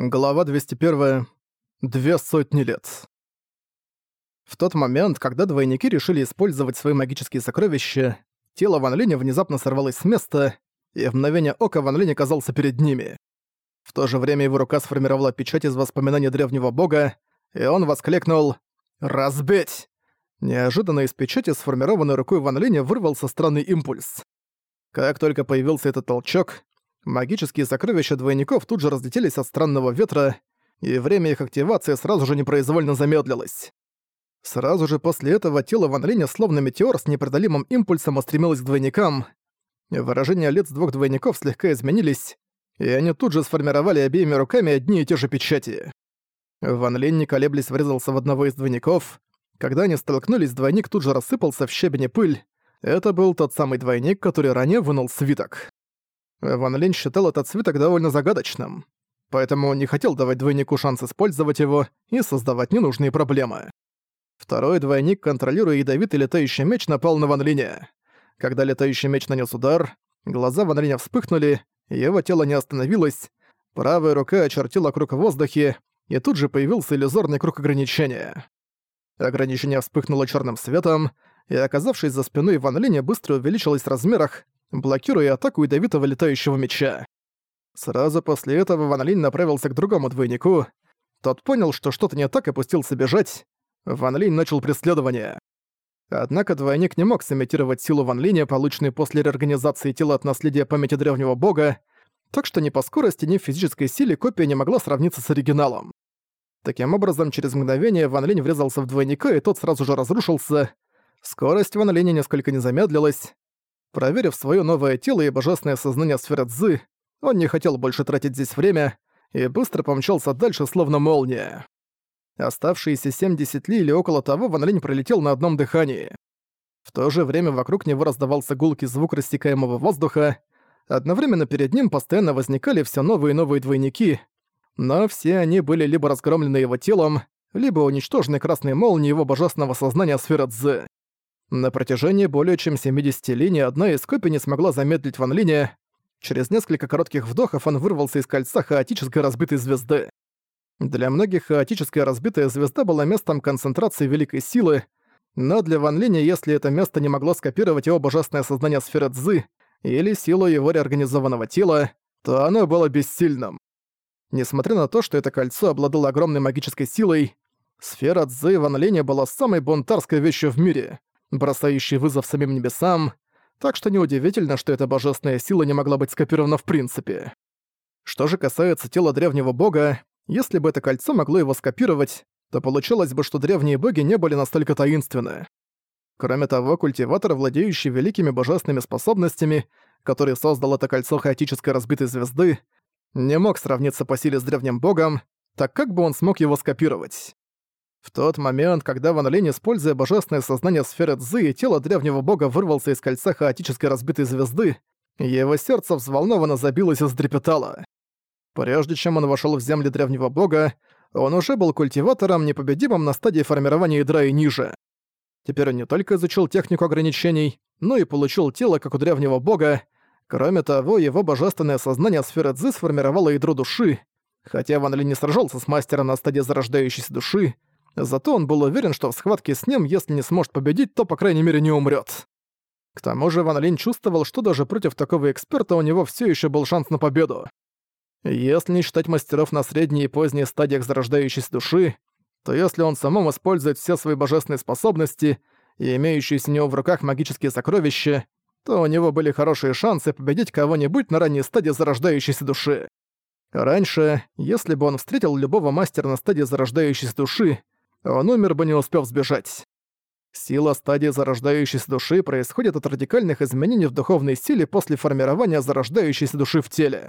Глава 201. Две сотни лет. В тот момент, когда двойники решили использовать свои магические сокровища, тело Ван Линя внезапно сорвалось с места, и в мгновение ока Ван Линь оказался перед ними. В то же время его рука сформировала печать из воспоминаний древнего бога, и он воскликнул «Разбить!». Неожиданно из печати, сформированной рукой Ван Линя, вырвался странный импульс. Как только появился этот толчок, Магические сокровища двойников тут же разлетелись от странного ветра, и время их активации сразу же непроизвольно замедлилось. Сразу же после этого тело Ван Линя словно метеор с непреодолимым импульсом устремилось к двойникам. Выражения лиц двух двойников слегка изменились, и они тут же сформировали обеими руками одни и те же печати. Ван Линь, не колеблясь, врезался в одного из двойников. Когда они столкнулись, двойник тут же рассыпался в щебень и пыль. Это был тот самый двойник, который ранее вынул свиток. Ван Линь считал этот свиток довольно загадочным, поэтому он не хотел давать двойнику шанс использовать его и создавать ненужные проблемы. Второй двойник, контролируя ядовитый летающий меч, напал на Ван Линя. Когда летающий меч нанес удар, глаза Ван Линя вспыхнули, его тело не остановилось, правая рука очертила круг в воздухе, и тут же появился иллюзорный круг ограничения. Ограничение вспыхнуло черным светом, и, оказавшись за спиной Ван Линя, быстро увеличилось в размерах, блокируя атаку ядовитого летающего меча. Сразу после этого Ван Линь направился к другому двойнику. Тот понял, что что-то не так и пустился бежать. Ван Линь начал преследование. Однако двойник не мог сымитировать силу Ван Линя, полученную после реорганизации тела от наследия памяти древнего бога, так что ни по скорости, ни в физической силе копия не могла сравниться с оригиналом. Таким образом, через мгновение Ван Линь врезался в двойника, и тот сразу же разрушился. Скорость Ван Линя несколько не замедлилась. Проверив свое новое тело и божественное сознание сферы Цзы, он не хотел больше тратить здесь время и быстро помчался дальше, словно молния. Оставшиеся 70 ли или около того Ван Линь пролетел на одном дыхании. В то же время вокруг него раздавался гулкий звук растекаемого воздуха, одновременно перед ним постоянно возникали все новые и новые двойники, но все они были либо разгромлены его телом, либо уничтожены красной молнией его божественного сознания сферы Цзы. На протяжении более чем 70 линий одна из копий не смогла замедлить Ван Линя. Через несколько коротких вдохов он вырвался из кольца хаотической разбитой звезды. Для многих хаотическая разбитая звезда была местом концентрации великой силы, но для Ван Линя, если это место не могло скопировать его божественное сознание сферы Цзы или силу его реорганизованного тела, то оно было бессильным. Несмотря на то, что это кольцо обладало огромной магической силой, сфера Цзы Ван Линя была самой бунтарской вещью в мире бросающий вызов самим небесам, так что неудивительно, что эта божественная сила не могла быть скопирована в принципе. Что же касается тела древнего бога, если бы это кольцо могло его скопировать, то получалось бы, что древние боги не были настолько таинственны. Кроме того, культиватор, владеющий великими божественными способностями, который создал это кольцо хаотической разбитой звезды, не мог сравниться по силе с древним богом, так как бы он смог его скопировать? В тот момент, когда Ван Линь, используя божественное сознание сферы Цзы тело древнего бога вырвался из кольца хаотической разбитой звезды, его сердце взволнованно забилось и задрепетало. Прежде чем он вошел в земли древнего бога, он уже был культиватором, непобедимым на стадии формирования ядра и ниже. Теперь он не только изучил технику ограничений, но и получил тело, как у древнего бога. Кроме того, его божественное сознание сферы Цзы сформировало ядро души. Хотя Ван Ли не сражался с мастером на стадии зарождающейся души, Зато он был уверен, что в схватке с ним, если не сможет победить, то, по крайней мере, не умрет. К тому же Ван Линь чувствовал, что даже против такого эксперта у него все еще был шанс на победу. Если не считать мастеров на средней и поздней стадиях зарождающейся души, то если он самому использует все свои божественные способности и имеющиеся у него в руках магические сокровища, то у него были хорошие шансы победить кого-нибудь на ранней стадии зарождающейся души. Раньше, если бы он встретил любого мастера на стадии зарождающейся души, он умер бы не успев сбежать. Сила стадии зарождающейся души происходит от радикальных изменений в духовной силе после формирования зарождающейся души в теле.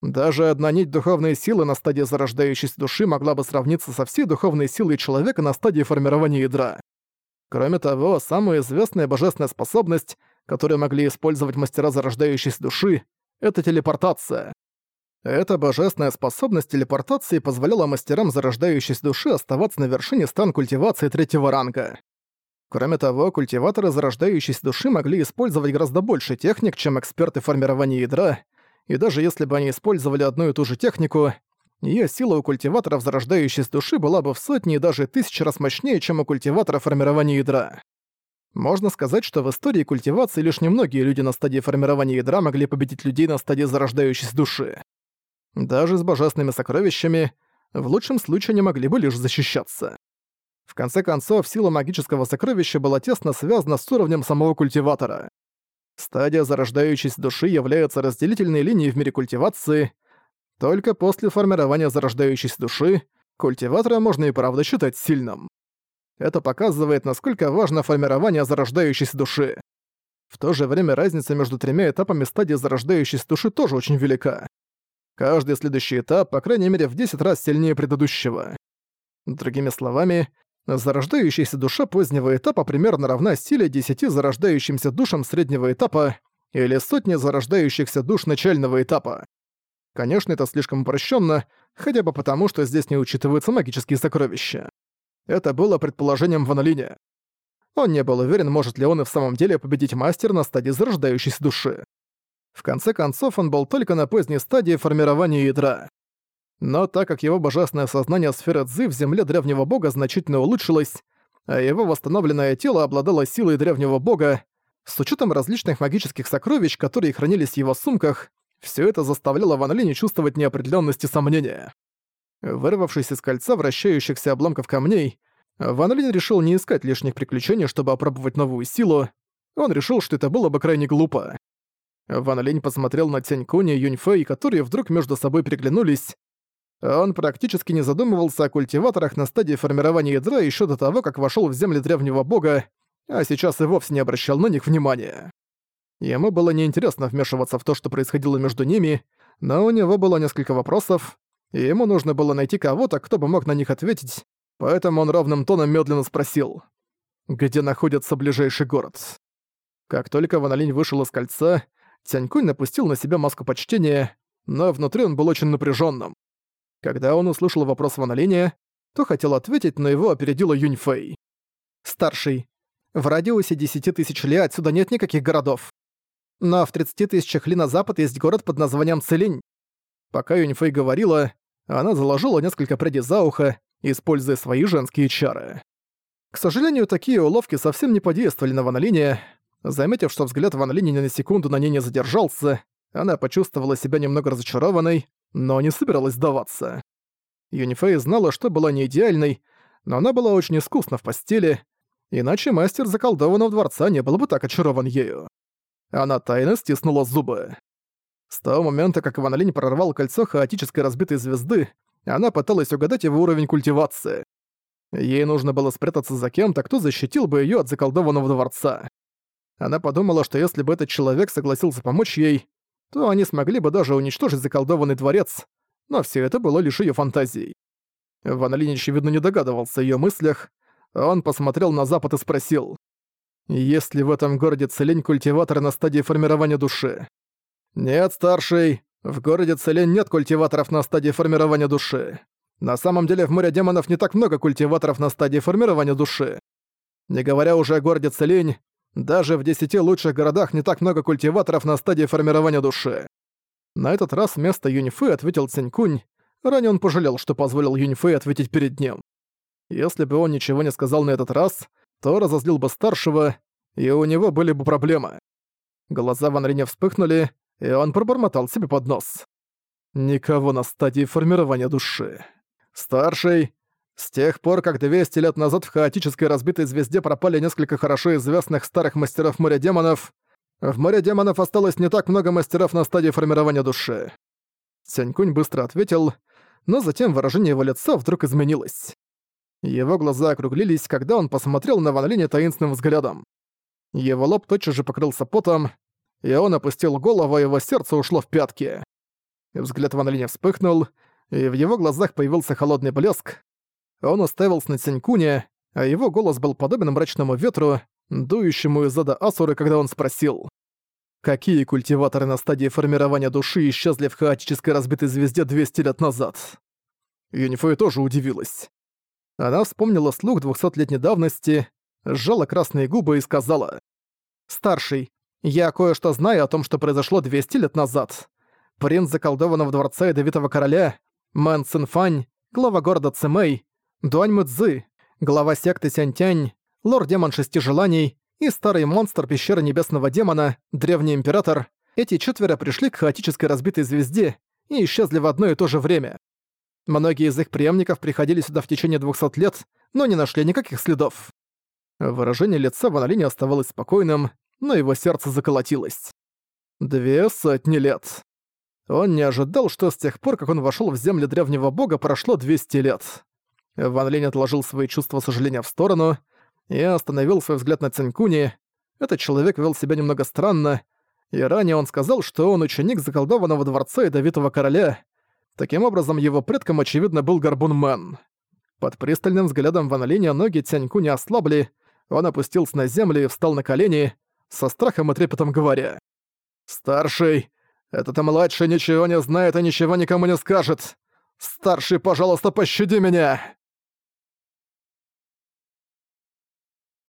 Даже одна нить духовной силы на стадии зарождающейся души могла бы сравниться со всей духовной силой человека на стадии формирования ядра. Кроме того, самая известная божественная способность, которую могли использовать мастера зарождающейся души, это телепортация. Эта божественная способность телепортации позволяла мастерам зарождающейся души оставаться на вершине стан культивации третьего ранга. Кроме того, культиваторы зарождающейся души могли использовать гораздо больше техник, чем эксперты формирования ядра, и даже если бы они использовали одну и ту же технику, Её сила у культиваторов зарождающейся души была бы в сотни и даже тысячи раз мощнее, чем у культиватора формирования ядра. Можно сказать, что в истории культивации лишь немногие люди на стадии формирования ядра могли победить людей на стадии зарождающейся души. Даже с божественными сокровищами в лучшем случае они могли бы лишь защищаться. В конце концов, сила магического сокровища была тесно связана с уровнем самого культиватора. Стадия зарождающейся души является разделительной линией в мире культивации. Только после формирования зарождающейся души культиватора можно и правда считать сильным. Это показывает, насколько важно формирование зарождающейся души. В то же время разница между тремя этапами стадии зарождающейся души тоже очень велика. Каждый следующий этап, по крайней мере, в 10 раз сильнее предыдущего. Другими словами, зарождающаяся душа позднего этапа примерно равна силе 10 зарождающимся душам среднего этапа или сотни зарождающихся душ начального этапа. Конечно, это слишком упрощенно, хотя бы потому, что здесь не учитываются магические сокровища. Это было предположением Ван. Он не был уверен, может ли он и в самом деле победить мастер на стадии зарождающейся души. В конце концов, он был только на поздней стадии формирования ядра. Но так как его божественное сознание сферы Цзы в земле древнего бога значительно улучшилось, а его восстановленное тело обладало силой древнего бога, с учетом различных магических сокровищ, которые хранились в его сумках, все это заставляло Ван Линь чувствовать неопределенность и сомнения. Вырвавшись из кольца вращающихся обломков камней, Ван Линь решил не искать лишних приключений, чтобы опробовать новую силу. Он решил, что это было бы крайне глупо. Ван Линь посмотрел на Тянь Куни и Юньфэй, которые вдруг между собой приглянулись, он практически не задумывался о культиваторах на стадии формирования ядра еще до того, как вошел в земли древнего бога, а сейчас и вовсе не обращал на них внимания. Ему было неинтересно вмешиваться в то, что происходило между ними, но у него было несколько вопросов, и ему нужно было найти кого-то, кто бы мог на них ответить, поэтому он ровным тоном медленно спросил, где находится ближайший город. Как только Ван вышел из кольца, Тянькунь напустил на себя маску почтения, но внутри он был очень напряженным. Когда он услышал вопрос Ван Линя, то хотел ответить, но его опередила Юньфэй. «Старший. В радиусе 10 тысяч ли отсюда нет никаких городов. Но в 30 тысячах ли на запад есть город под названием Целинь». Пока Юньфэй говорила, она заложила несколько прядей за ухо, используя свои женские чары. К сожалению, такие уловки совсем не подействовали на Ван. Заметив, что взгляд Ван Линя ни на секунду на ней не задержался, она почувствовала себя немного разочарованной, но не собиралась сдаваться. Юнифей знала, что была не идеальной, но она была очень искусна в постели, иначе мастер заколдованного дворца не был бы так очарован ею. Она тайно стиснула зубы. С того момента, как Ван Линь прорвал кольцо хаотической разбитой звезды, она пыталась угадать его уровень культивации. Ей нужно было спрятаться за кем-то, кто защитил бы её от заколдованного дворца. Она подумала, что если бы этот человек согласился помочь ей, то они смогли бы даже уничтожить заколдованный дворец, но все это было лишь ее фантазией. Ван Линь, очевидно, не догадывался о её мыслях, он посмотрел на запад и спросил, «Есть ли в этом городе целень культиватора на стадии формирования души?» «Нет, старший, в городе Целень нет культиваторов на стадии формирования души. На самом деле в море демонов не так много культиваторов на стадии формирования души. Не говоря уже о городе Целень, даже в десяти лучших городах не так много культиваторов на стадии формирования души. На этот раз вместо Юнифы ответил Цинькунь. Ранее он пожалел, что позволил Юнифы ответить перед ним. Если бы он ничего не сказал на этот раз, то разозлил бы старшего, и у него были бы проблемы. Глаза Ван Рене вспыхнули, и он пробормотал себе под нос. Никого на стадии формирования души. Старший, с тех пор, как 200 лет назад в хаотической разбитой звезде пропали несколько хорошо известных старых мастеров моря демонов, в море демонов осталось не так много мастеров на стадии формирования души. Сянькунь быстро ответил, но затем выражение его лица вдруг изменилось. Его глаза округлились, когда он посмотрел на Ван Линя таинственным взглядом. Его лоб тотчас же покрылся потом, и он опустил голову, его сердце ушло в пятки. Взгляд Ван Линя вспыхнул, и в его глазах появился холодный блеск, он уставился на Цинькуня, а его голос был подобен мрачному ветру, дующему из зада Асуры, когда он спросил. Какие культиваторы на стадии формирования души исчезли в хаотической разбитой звезде 200 лет назад? Юнифой тоже удивилась. Она вспомнила слух двухсотлетней давности, сжала красные губы и сказала. «Старший, я кое-что знаю о том, что произошло 200 лет назад. Принц заколдованного дворца Ядовитого Короля Мэн Цинфань, глава города Цимэй, Дуань Мыцзы, глава секты Сянтянь, лорд-демон Шести Желаний и старый монстр Пещеры Небесного Демона, Древний Император, эти четверо пришли к хаотической разбитой звезде и исчезли в одно и то же время. Многие из их преемников приходили сюда в течение 200 лет, но не нашли никаких следов. Выражение лица Ван Линя оставалось спокойным, но его сердце заколотилось. Две сотни лет. Он не ожидал, что с тех пор, как он вошел в земли древнего бога, прошло 200 лет. Ван Линь отложил свои чувства сожаления в сторону и остановил свой взгляд на Цинкуни. Этот человек вел себя немного странно, и ранее он сказал, что он ученик заколдованного дворца ядовитого короля. Таким образом, его предком, очевидно, был Горбун Мэн. Под пристальным взглядом Ван Линя ноги Цяньку ослабли, он опустился на землю и встал на колени, со страхом и трепетом говоря. «Старший, этот младший ничего не знает и ничего никому не скажет. Старший, пожалуйста, пощади меня!»